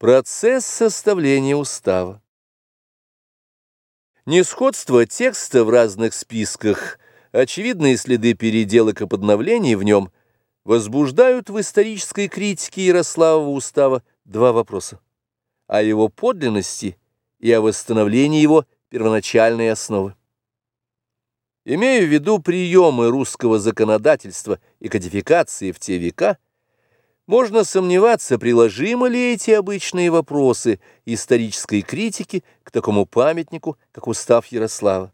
Процесс составления устава. Несходство текста в разных списках, очевидные следы переделок и подновлений в нем возбуждают в исторической критике Ярославова устава два вопроса. О его подлинности и о восстановлении его первоначальной основы. Имея в виду приемы русского законодательства и кодификации в те века, можно сомневаться, приложимы ли эти обычные вопросы исторической критики к такому памятнику, как устав Ярослава.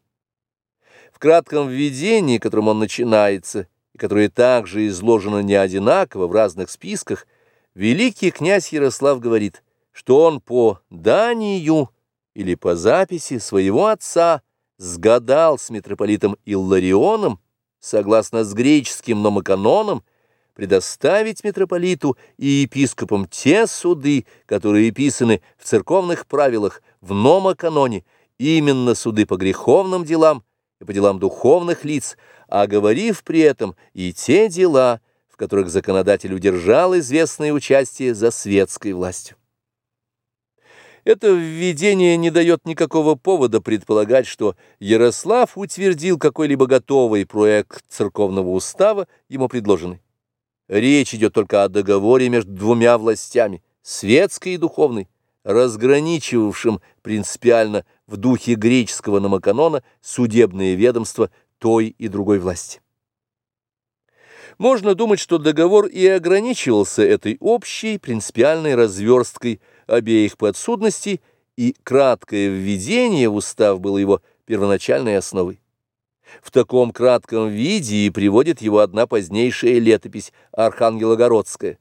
В кратком введении, которым он начинается, и которое также изложено не одинаково в разных списках, великий князь Ярослав говорит, что он по данию или по записи своего отца сгадал с митрополитом Илларионом, согласно с греческим номоканоном, предоставить митрополиту и епископам те суды, которые писаны в церковных правилах, в номоканоне, именно суды по греховным делам и по делам духовных лиц, оговорив при этом и те дела, в которых законодатель удержал известное участие за светской властью. Это введение не дает никакого повода предполагать, что Ярослав утвердил какой-либо готовый проект церковного устава, ему предложенный. Речь идет только о договоре между двумя властями, светской и духовной, разграничивавшим принципиально в духе греческого номоканона судебные ведомства той и другой власти. Можно думать, что договор и ограничивался этой общей принципиальной разверсткой обеих подсудностей, и краткое введение в устав было его первоначальной основой. В таком кратком виде и приводит его одна позднейшая летопись Архангелогородская.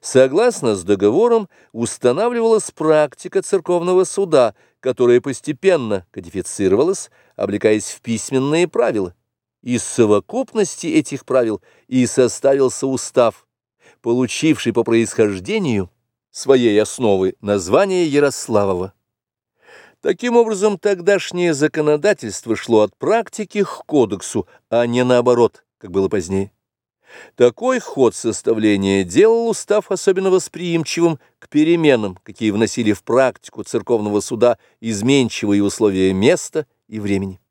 Согласно с договором устанавливалась практика церковного суда, которая постепенно кодифицировалась, облекаясь в письменные правила. Из совокупности этих правил и составился устав, получивший по происхождению своей основы название Ярославова. Таким образом, тогдашнее законодательство шло от практики к кодексу, а не наоборот, как было позднее. Такой ход составления делал устав особенно восприимчивым к переменам, какие вносили в практику церковного суда изменчивые условия места и времени.